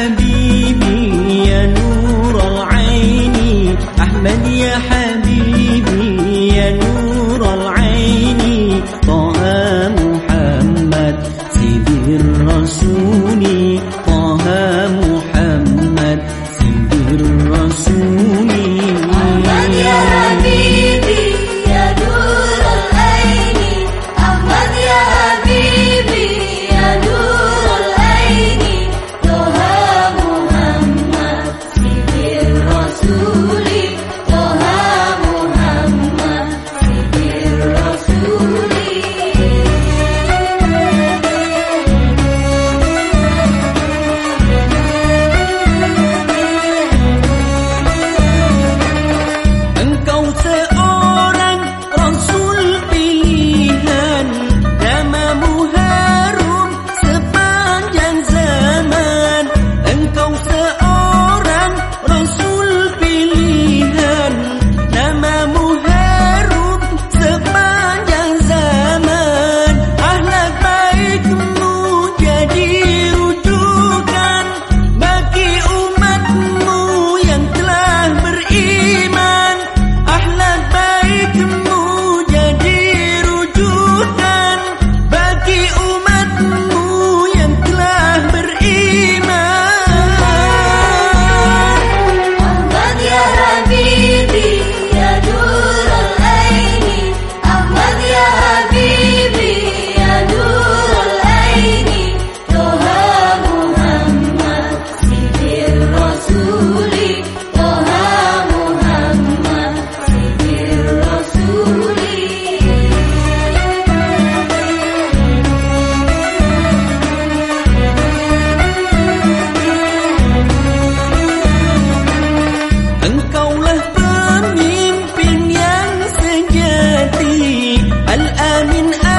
Nabi Al-Amin